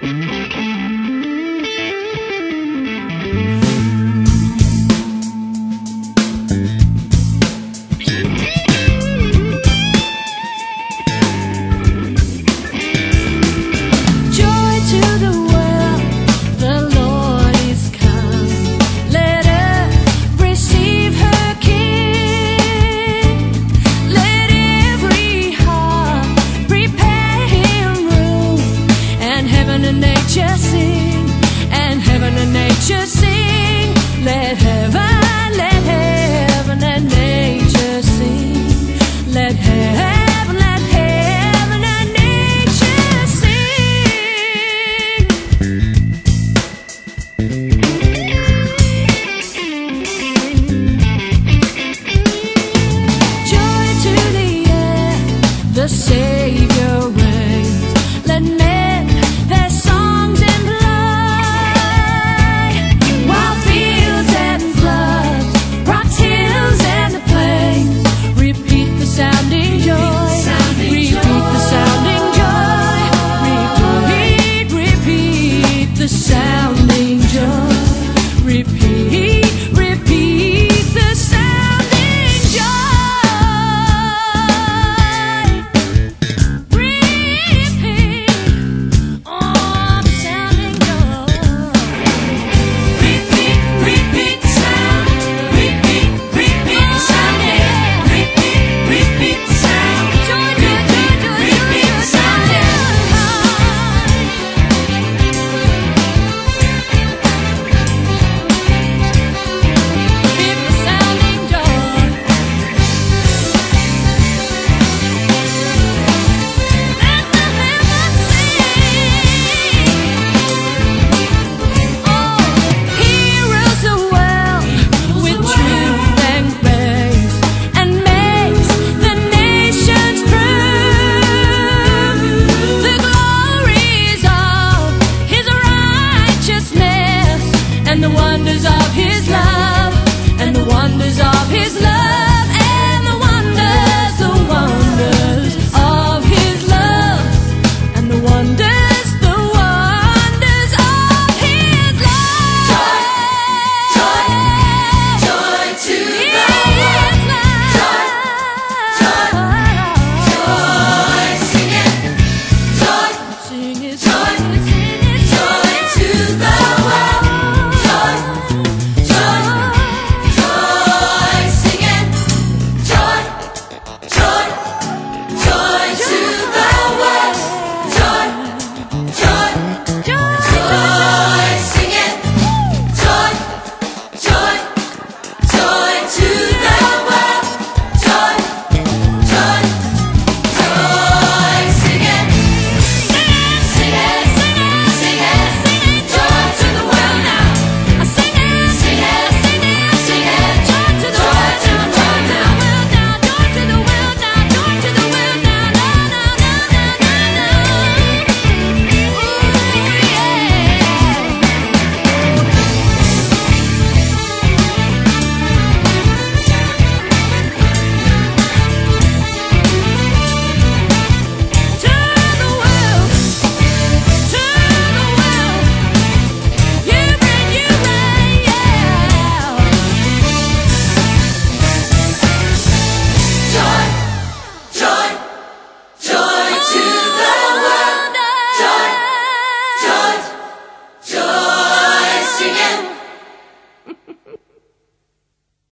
Mm-hmm. and nature sing, and heaven and nature sing. sound. the wonders of his